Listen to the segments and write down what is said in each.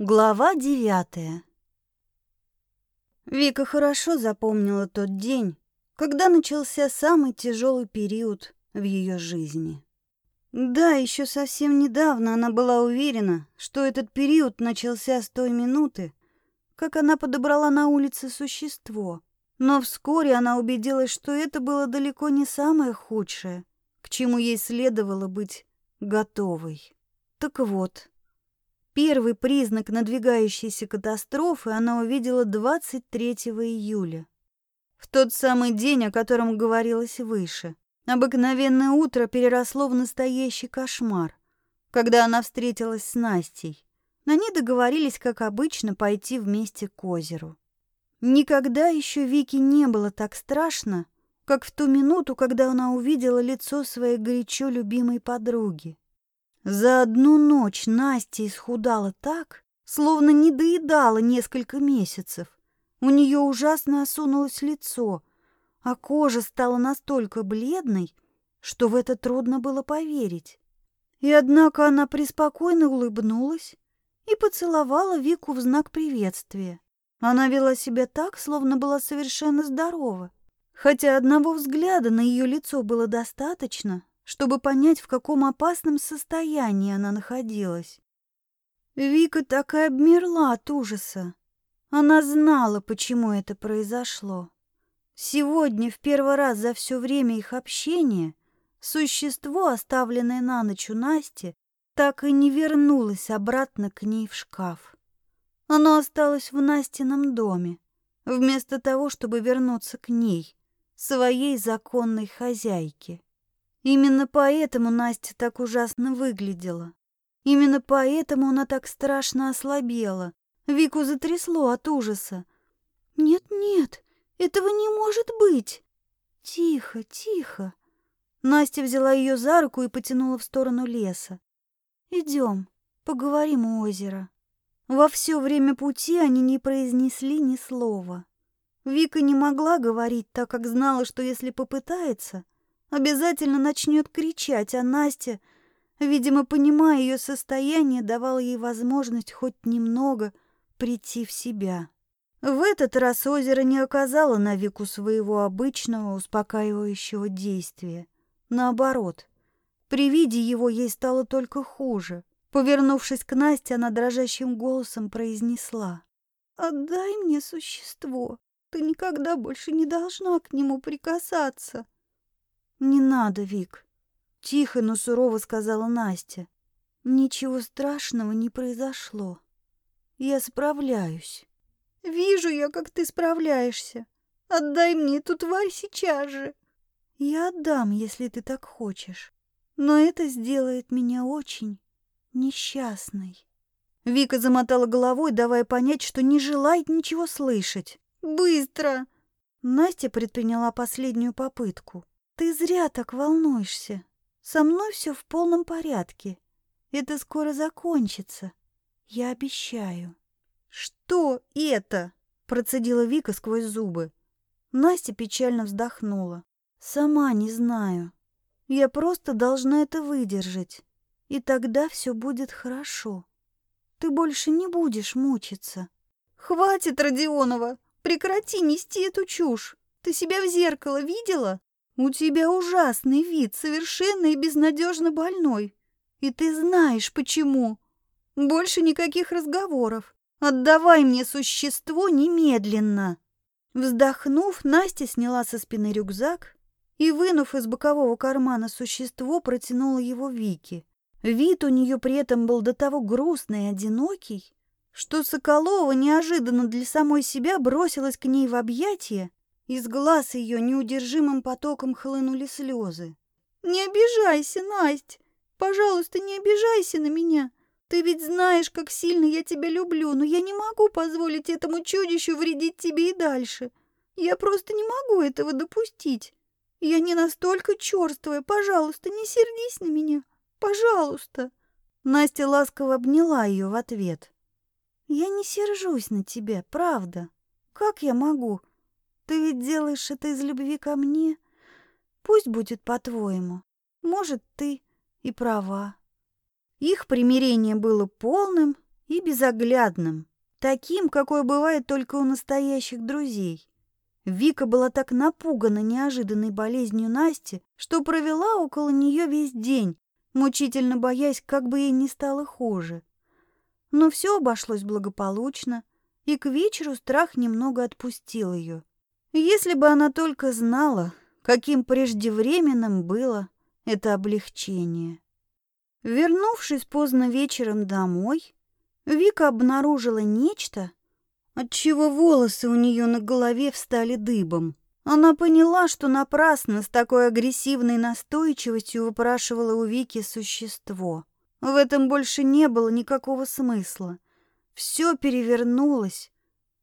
Глава девятая Вика хорошо запомнила тот день, когда начался самый тяжелый период в ее жизни. Да, еще совсем недавно она была уверена, что этот период начался с той минуты, как она подобрала на улице существо. Но вскоре она убедилась, что это было далеко не самое худшее, к чему ей следовало быть готовой. Так вот, Первый признак надвигающейся катастрофы она увидела 23 июля. В тот самый день, о котором говорилось выше. Обыкновенное утро переросло в настоящий кошмар, когда она встретилась с Настей. Они договорились, как обычно, пойти вместе к озеру. Никогда еще Вике не было так страшно, как в ту минуту, когда она увидела лицо своей горячо любимой подруги. За одну ночь Настя исхудала так, словно не доедала несколько месяцев. У нее ужасно осунулось лицо, а кожа стала настолько бледной, что в это трудно было поверить. И однако она преспокойно улыбнулась и поцеловала Вику в знак приветствия. Она вела себя так, словно была совершенно здорова, хотя одного взгляда на ее лицо было достаточно, чтобы понять, в каком опасном состоянии она находилась. Вика так и обмерла от ужаса. Она знала, почему это произошло. Сегодня, в первый раз за все время их общения, существо, оставленное на ночь у Насти, так и не вернулось обратно к ней в шкаф. Оно осталось в Настином доме, вместо того, чтобы вернуться к ней, своей законной хозяйке. Именно поэтому Настя так ужасно выглядела. Именно поэтому она так страшно ослабела. Вику затрясло от ужаса. «Нет-нет, этого не может быть!» «Тихо, тихо!» Настя взяла ее за руку и потянула в сторону леса. «Идем, поговорим у озера». Во все время пути они не произнесли ни слова. Вика не могла говорить, так как знала, что если попытается, Обязательно начнет кричать, а Настя, видимо, понимая ее состояние, давала ей возможность хоть немного прийти в себя. В этот раз озеро не оказало на Вику своего обычного успокаивающего действия. Наоборот, при виде его ей стало только хуже. Повернувшись к Насте, она дрожащим голосом произнесла. «Отдай мне существо. Ты никогда больше не должна к нему прикасаться». «Не надо, Вик», — тихо, но сурово сказала Настя. «Ничего страшного не произошло. Я справляюсь». «Вижу я, как ты справляешься. Отдай мне эту тварь сейчас же». «Я отдам, если ты так хочешь. Но это сделает меня очень несчастной». Вика замотала головой, давая понять, что не желает ничего слышать. «Быстро!» Настя предприняла последнюю попытку. Ты зря так волнуешься. Со мной все в полном порядке. Это скоро закончится. Я обещаю. Что это? Процедила Вика сквозь зубы. Настя печально вздохнула. Сама не знаю. Я просто должна это выдержать. И тогда все будет хорошо. Ты больше не будешь мучиться. Хватит, Родионова! Прекрати нести эту чушь. Ты себя в зеркало видела? У тебя ужасный вид, совершенно и безнадежно больной. И ты знаешь, почему. Больше никаких разговоров. Отдавай мне существо немедленно. Вздохнув, Настя сняла со спины рюкзак и, вынув из бокового кармана существо, протянула его Вике. Вид у нее при этом был до того грустный и одинокий, что Соколова неожиданно для самой себя бросилась к ней в объятия из глаз ее неудержимым потоком хлынули слезы. «Не обижайся, Насть! Пожалуйста, не обижайся на меня! Ты ведь знаешь, как сильно я тебя люблю, но я не могу позволить этому чудищу вредить тебе и дальше. Я просто не могу этого допустить. Я не настолько черствая. Пожалуйста, не сердись на меня. Пожалуйста!» Настя ласково обняла ее в ответ. «Я не сержусь на тебя, правда. Как я могу?» Ты ведь делаешь это из любви ко мне. Пусть будет по-твоему. Может, ты и права. Их примирение было полным и безоглядным, таким, какое бывает только у настоящих друзей. Вика была так напугана неожиданной болезнью Насти, что провела около нее весь день, мучительно боясь, как бы ей не стало хуже. Но все обошлось благополучно, и к вечеру страх немного отпустил ее. Если бы она только знала, каким преждевременным было это облегчение. Вернувшись поздно вечером домой, Вика обнаружила нечто, отчего волосы у нее на голове встали дыбом. Она поняла, что напрасно с такой агрессивной настойчивостью выпрашивала у Вики существо. В этом больше не было никакого смысла. Все перевернулось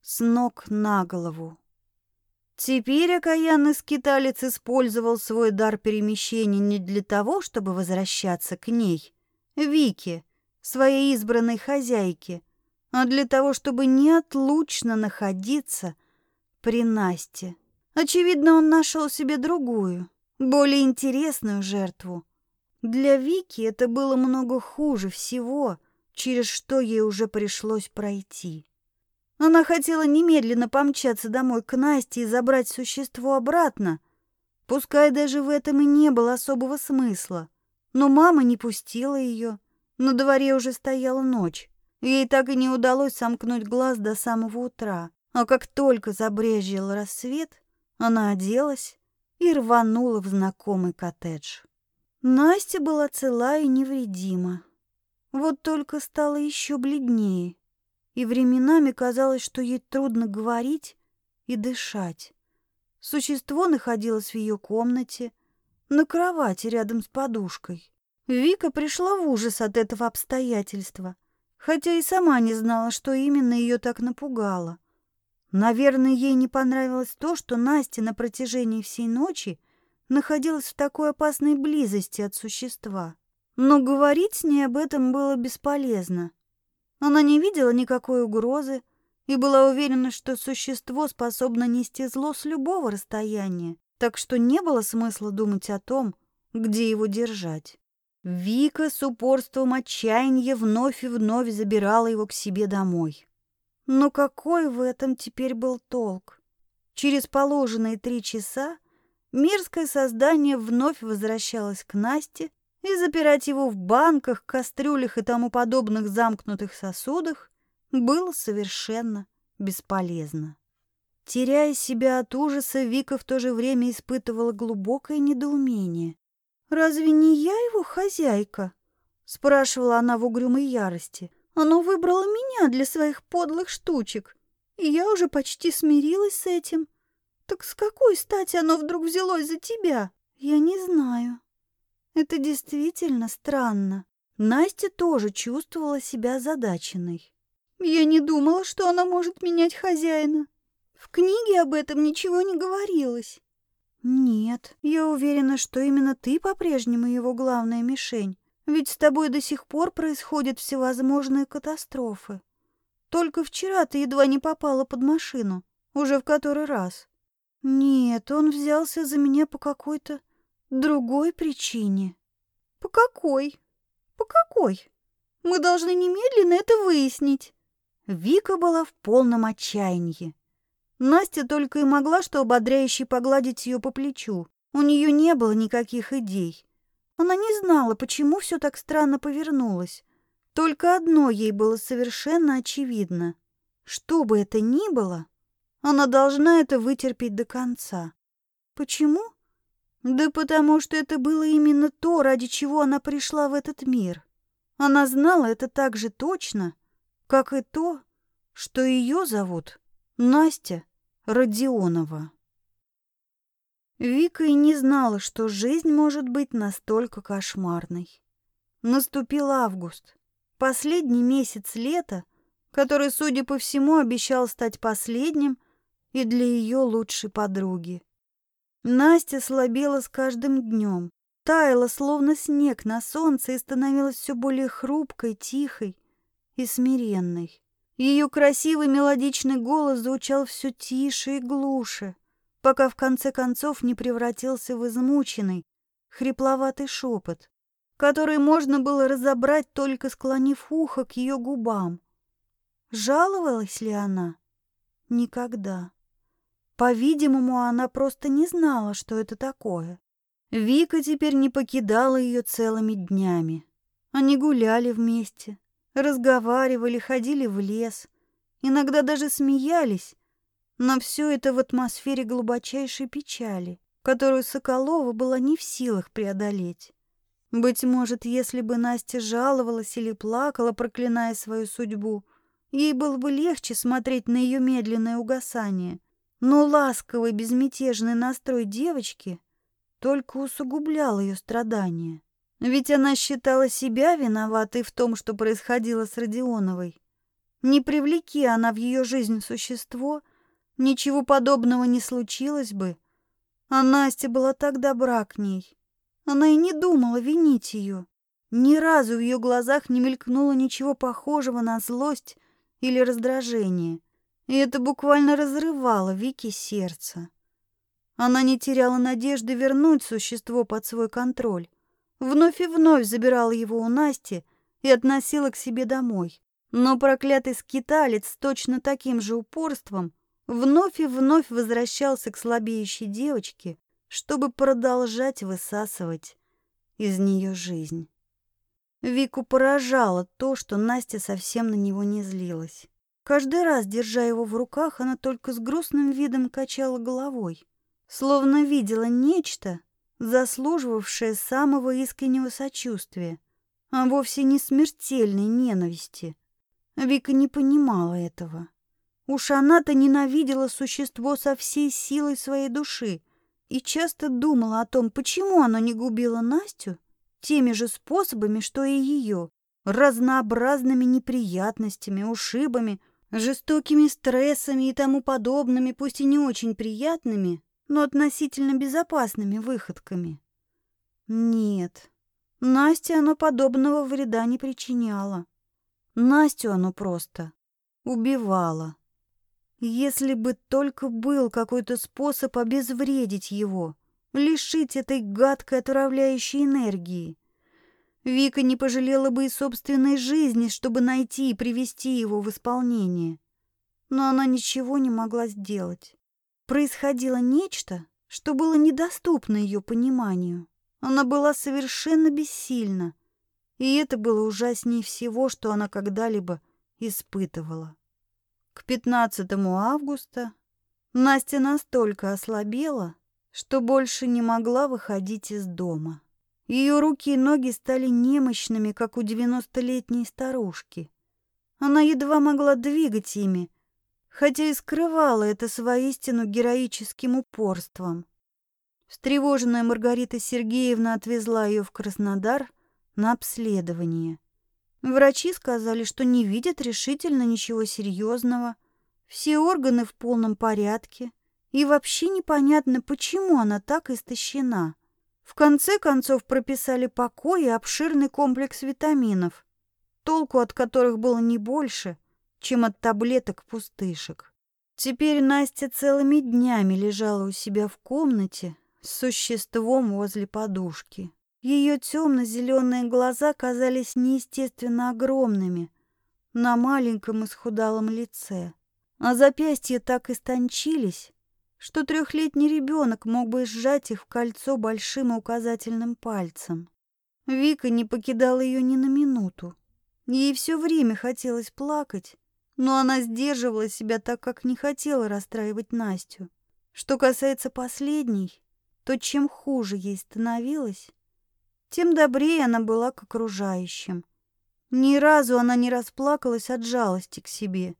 с ног на голову. Теперь окаянный скиталец использовал свой дар перемещения не для того, чтобы возвращаться к ней, Вике, своей избранной хозяйке, а для того, чтобы неотлучно находиться при Насте. Очевидно, он нашел себе другую, более интересную жертву. Для Вики это было много хуже всего, через что ей уже пришлось пройти. Она хотела немедленно помчаться домой к Насте и забрать существо обратно, пускай даже в этом и не было особого смысла. Но мама не пустила ее. На дворе уже стояла ночь. Ей так и не удалось сомкнуть глаз до самого утра. А как только забрезжил рассвет, она оделась и рванула в знакомый коттедж. Настя была цела и невредима. Вот только стала еще бледнее, и временами казалось, что ей трудно говорить и дышать. Существо находилось в ее комнате, на кровати рядом с подушкой. Вика пришла в ужас от этого обстоятельства, хотя и сама не знала, что именно ее так напугало. Наверное, ей не понравилось то, что Настя на протяжении всей ночи находилась в такой опасной близости от существа. Но говорить с ней об этом было бесполезно. Она не видела никакой угрозы и была уверена, что существо способно нести зло с любого расстояния, так что не было смысла думать о том, где его держать. Вика с упорством отчаяния вновь и вновь забирала его к себе домой. Но какой в этом теперь был толк? Через положенные три часа мерзкое создание вновь возвращалось к Насте, и запирать его в банках, кастрюлях и тому подобных замкнутых сосудах было совершенно бесполезно. Теряя себя от ужаса, Вика в то же время испытывала глубокое недоумение. «Разве не я его хозяйка?» — спрашивала она в угрюмой ярости. Оно выбрало меня для своих подлых штучек, и я уже почти смирилась с этим. Так с какой стати оно вдруг взялось за тебя? Я не знаю. Это действительно странно. Настя тоже чувствовала себя задаченной. Я не думала, что она может менять хозяина. В книге об этом ничего не говорилось. Нет, я уверена, что именно ты по-прежнему его главная мишень. Ведь с тобой до сих пор происходят всевозможные катастрофы. Только вчера ты едва не попала под машину, уже в который раз. Нет, он взялся за меня по какой-то другой причине. По какой? По какой? Мы должны немедленно это выяснить. Вика была в полном отчаянии. Настя только и могла что ободряюще погладить ее по плечу. У нее не было никаких идей. Она не знала, почему все так странно повернулось. Только одно ей было совершенно очевидно. Что бы это ни было, она должна это вытерпеть до конца. Почему? Да потому что это было именно то, ради чего она пришла в этот мир. Она знала это так же точно, как и то, что ее зовут Настя Родионова. Вика и не знала, что жизнь может быть настолько кошмарной. Наступил август, последний месяц лета, который, судя по всему, обещал стать последним и для ее лучшей подруги. Настя слабела с каждым днем, таяла, словно снег на солнце, и становилась все более хрупкой, тихой и смиренной. Ее красивый мелодичный голос звучал все тише и глуше пока в конце концов не превратился в измученный, хрипловатый шепот, который можно было разобрать только склонив ухо к ее губам. Жаловалась ли она? Никогда. По-видимому, она просто не знала, что это такое. Вика теперь не покидала ее целыми днями. Они гуляли вместе, разговаривали, ходили в лес, иногда даже смеялись, но все это в атмосфере глубочайшей печали, которую Соколова была не в силах преодолеть. Быть может, если бы Настя жаловалась или плакала, проклиная свою судьбу, ей было бы легче смотреть на ее медленное угасание. Но ласковый, безмятежный настрой девочки только усугублял ее страдания. Ведь она считала себя виноватой в том, что происходило с Родионовой. Не привлеки она в ее жизнь существо, ничего подобного не случилось бы. А Настя была так добра к ней. Она и не думала винить ее. Ни разу в ее глазах не мелькнуло ничего похожего на злость или раздражение. И это буквально разрывало Вики сердце. Она не теряла надежды вернуть существо под свой контроль вновь и вновь забирала его у Насти и относила к себе домой. Но проклятый скиталец с точно таким же упорством вновь и вновь возвращался к слабеющей девочке, чтобы продолжать высасывать из нее жизнь. Вику поражало то, что Настя совсем на него не злилась. Каждый раз, держа его в руках, она только с грустным видом качала головой, словно видела нечто, заслуживавшая самого искреннего сочувствия, а вовсе не смертельной ненависти. Вика не понимала этого. Уж она-то ненавидела существо со всей силой своей души и часто думала о том, почему оно не губило Настю теми же способами, что и ее, разнообразными неприятностями, ушибами, жестокими стрессами и тому подобными, пусть и не очень приятными, но относительно безопасными выходками. Нет, Насте оно подобного вреда не причиняло. Настю оно просто убивало. Если бы только был какой-то способ обезвредить его, лишить этой гадкой отравляющей энергии. Вика не пожалела бы и собственной жизни, чтобы найти и привести его в исполнение. Но она ничего не могла сделать происходило нечто, что было недоступно ее пониманию. Она была совершенно бессильна, и это было ужаснее всего, что она когда-либо испытывала. К 15 августа Настя настолько ослабела, что больше не могла выходить из дома. Ее руки и ноги стали немощными, как у девяностолетней старушки. Она едва могла двигать ими, хотя и скрывала это с воистину героическим упорством. Встревоженная Маргарита Сергеевна отвезла ее в Краснодар на обследование. Врачи сказали, что не видят решительно ничего серьезного, все органы в полном порядке, и вообще непонятно, почему она так истощена. В конце концов прописали покой и обширный комплекс витаминов, толку от которых было не больше, чем от таблеток-пустышек. Теперь Настя целыми днями лежала у себя в комнате с существом возле подушки. Ее темно-зеленые глаза казались неестественно огромными на маленьком исхудалом лице, а запястья так истончились, что трехлетний ребенок мог бы сжать их в кольцо большим и указательным пальцем. Вика не покидала ее ни на минуту. Ей все время хотелось плакать, но она сдерживала себя так, как не хотела расстраивать Настю. Что касается последней, то чем хуже ей становилось, тем добрее она была к окружающим. Ни разу она не расплакалась от жалости к себе,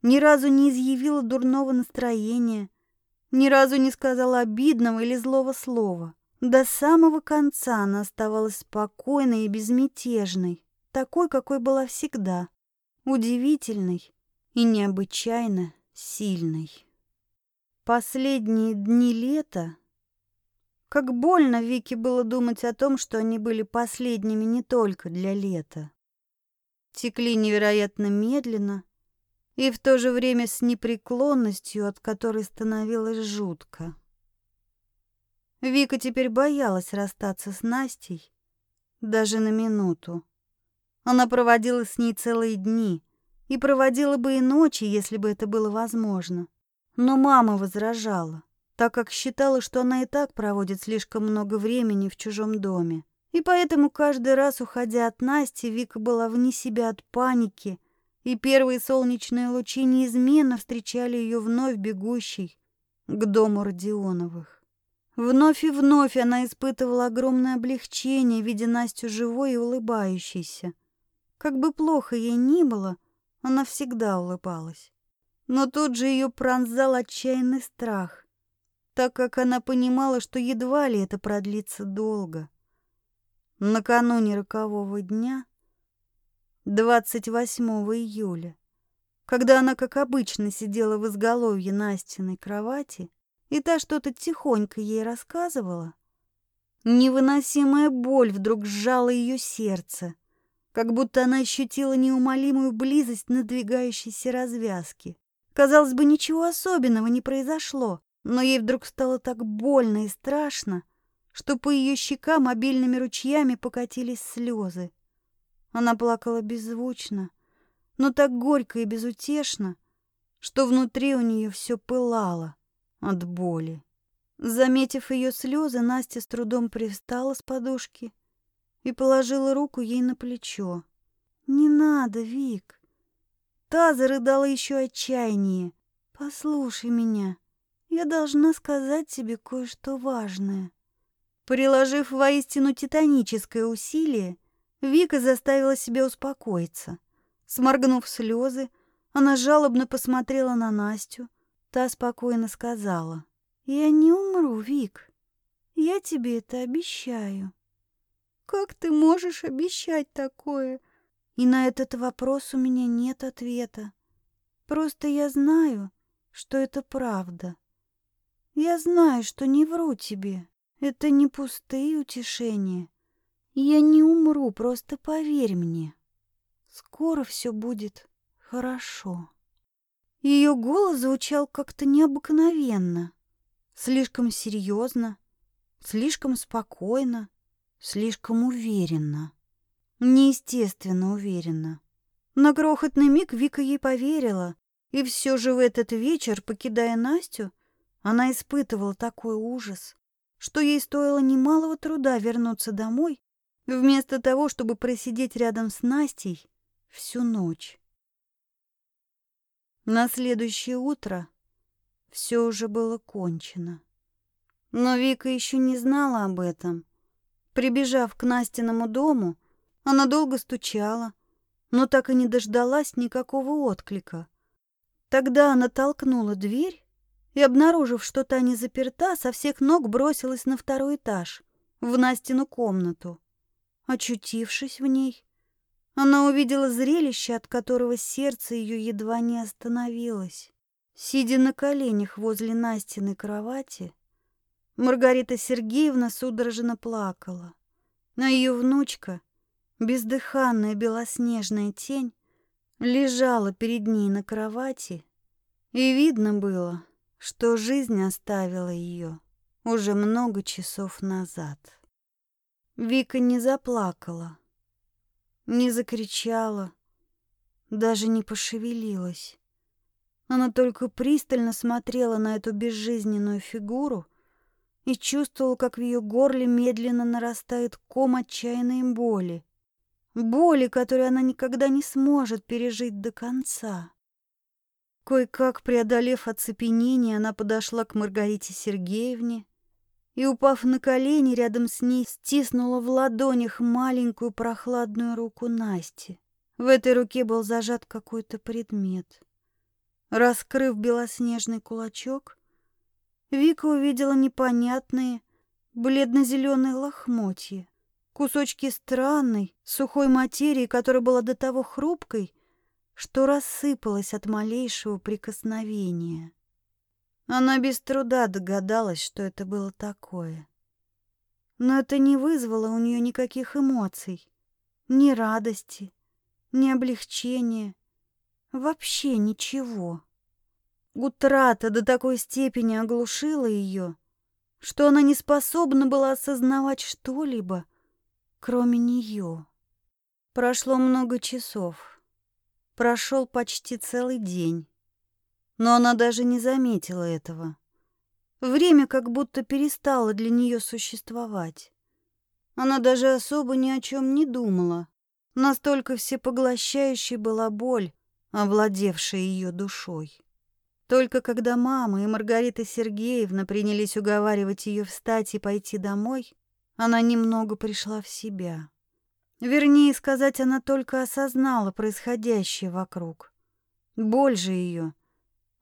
ни разу не изъявила дурного настроения, ни разу не сказала обидного или злого слова. До самого конца она оставалась спокойной и безмятежной, такой, какой была всегда, удивительной и необычайно сильной. Последние дни лета как больно Вике было думать о том, что они были последними не только для лета. Текли невероятно медленно и в то же время с непреклонностью, от которой становилось жутко. Вика теперь боялась расстаться с Настей даже на минуту. Она проводила с ней целые дни, и проводила бы и ночи, если бы это было возможно. Но мама возражала, так как считала, что она и так проводит слишком много времени в чужом доме. И поэтому каждый раз, уходя от Насти, Вика была вне себя от паники, и первые солнечные лучи неизменно встречали ее вновь бегущей к дому Родионовых. Вновь и вновь она испытывала огромное облегчение, видя Настю живой и улыбающейся. Как бы плохо ей ни было, она всегда улыбалась. Но тут же ее пронзал отчаянный страх, так как она понимала, что едва ли это продлится долго. Накануне рокового дня, 28 июля, когда она, как обычно, сидела в изголовье Настиной кровати, и та что-то тихонько ей рассказывала, невыносимая боль вдруг сжала ее сердце, как будто она ощутила неумолимую близость надвигающейся развязки. Казалось бы, ничего особенного не произошло, но ей вдруг стало так больно и страшно, что по ее щекам обильными ручьями покатились слезы. Она плакала беззвучно, но так горько и безутешно, что внутри у нее все пылало от боли. Заметив ее слезы, Настя с трудом привстала с подушки и положила руку ей на плечо. «Не надо, Вик!» Та зарыдала еще отчаяннее. «Послушай меня, я должна сказать тебе кое-что важное». Приложив воистину титаническое усилие, Вика заставила себя успокоиться. Сморгнув слезы, она жалобно посмотрела на Настю. Та спокойно сказала. «Я не умру, Вик. Я тебе это обещаю». «Как ты можешь обещать такое?» И на этот вопрос у меня нет ответа. Просто я знаю, что это правда. Я знаю, что не вру тебе. Это не пустые утешения. Я не умру, просто поверь мне. Скоро все будет хорошо. Ее голос звучал как-то необыкновенно, слишком серьезно, слишком спокойно, слишком уверенно. Неестественно уверенно. На крохотный миг Вика ей поверила, и все же в этот вечер, покидая Настю, она испытывала такой ужас, что ей стоило немалого труда вернуться домой, вместо того, чтобы просидеть рядом с Настей всю ночь. На следующее утро все уже было кончено. Но Вика еще не знала об этом. Прибежав к Настиному дому, она долго стучала, но так и не дождалась никакого отклика. Тогда она толкнула дверь и, обнаружив, что та не заперта, со всех ног бросилась на второй этаж, в Настину комнату. Очутившись в ней, она увидела зрелище, от которого сердце ее едва не остановилось. Сидя на коленях возле Настиной кровати, Маргарита Сергеевна судорожно плакала. На ее внучка, бездыханная белоснежная тень, лежала перед ней на кровати, и видно было, что жизнь оставила ее уже много часов назад. Вика не заплакала, не закричала, даже не пошевелилась. Она только пристально смотрела на эту безжизненную фигуру и чувствовала, как в ее горле медленно нарастает ком отчаянной боли. Боли, которую она никогда не сможет пережить до конца. Кое-как преодолев оцепенение, она подошла к Маргарите Сергеевне и, упав на колени рядом с ней, стиснула в ладонях маленькую прохладную руку Насти. В этой руке был зажат какой-то предмет. Раскрыв белоснежный кулачок, Вика увидела непонятные бледно-зеленые лохмотья, кусочки странной, сухой материи, которая была до того хрупкой, что рассыпалась от малейшего прикосновения. Она без труда догадалась, что это было такое. Но это не вызвало у нее никаких эмоций, ни радости, ни облегчения, вообще ничего. Утрата до такой степени оглушила ее, что она не способна была осознавать что-либо, кроме нее. Прошло много часов. Прошел почти целый день. Но она даже не заметила этого. Время как будто перестало для нее существовать. Она даже особо ни о чем не думала. Настолько всепоглощающей была боль, овладевшая ее душой. Только когда мама и Маргарита Сергеевна принялись уговаривать ее встать и пойти домой, она немного пришла в себя. Вернее сказать, она только осознала происходящее вокруг. Боль же ее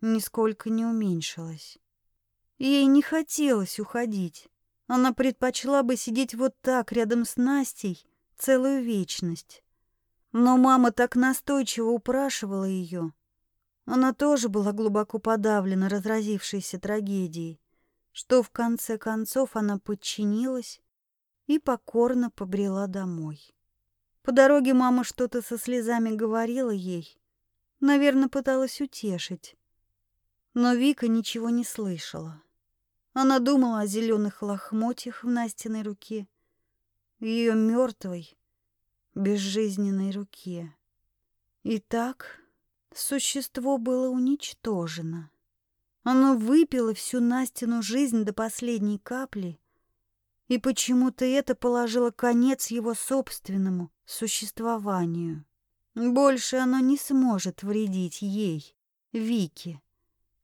нисколько не уменьшилась. Ей не хотелось уходить. Она предпочла бы сидеть вот так рядом с Настей целую вечность. Но мама так настойчиво упрашивала ее. Она тоже была глубоко подавлена разразившейся трагедией, что в конце концов она подчинилась и покорно побрела домой. По дороге мама что-то со слезами говорила ей, наверное, пыталась утешить. Но Вика ничего не слышала. Она думала о зеленых лохмотьях в Настиной руке, ее мертвой, безжизненной руке. И так существо было уничтожено. Оно выпило всю Настину жизнь до последней капли, и почему-то это положило конец его собственному существованию. Больше оно не сможет вредить ей, Вике.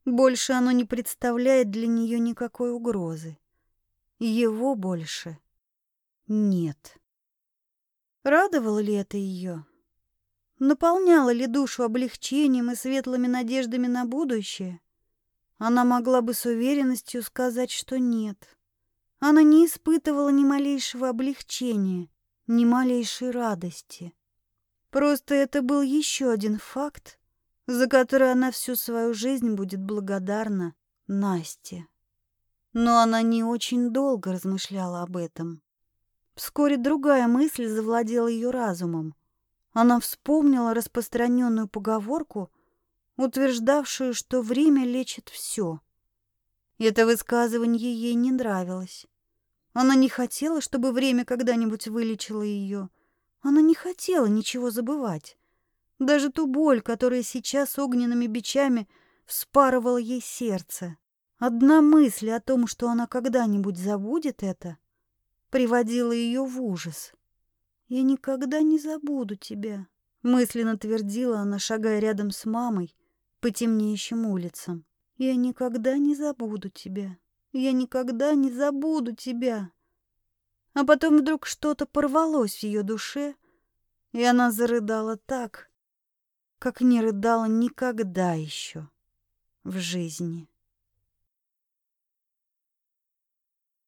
Больше оно не представляет для нее никакой угрозы. Его больше нет. Радовало ли это ее? Наполняло ли душу облегчением и светлыми надеждами на будущее? Она могла бы с уверенностью сказать, что нет. Она не испытывала ни малейшего облегчения, ни малейшей радости. Просто это был еще один факт, за который она всю свою жизнь будет благодарна Насте. Но она не очень долго размышляла об этом. Вскоре другая мысль завладела ее разумом. Она вспомнила распространенную поговорку, утверждавшую, что время лечит все. Это высказывание ей не нравилось. Она не хотела, чтобы время когда-нибудь вылечило ее. Она не хотела ничего забывать. Даже ту боль, которая сейчас огненными бичами вспарывала ей сердце. Одна мысль о том, что она когда-нибудь забудет это, приводила ее в ужас. «Я никогда не забуду тебя», — мысленно твердила она, шагая рядом с мамой по темнеющим улицам. «Я никогда не забуду тебя». Я никогда не забуду тебя. А потом вдруг что-то порвалось в ее душе, и она зарыдала так, как не рыдала никогда еще в жизни.